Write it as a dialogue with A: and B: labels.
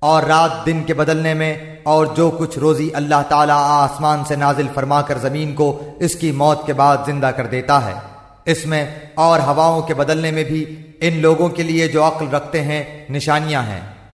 A: اور رات دن کے بدلنے میں اور جو کچھ روزی اللہ تعالیٰ آسمان سے نازل فرما کر زمین کو اس کی موت کے بعد زندہ کر دیتا ہے۔ اس میں اور ہواؤں کے بدلنے میں بھی ان لوگوں کے لیے جو عقل رکھتے ہیں نشانیاں ہیں۔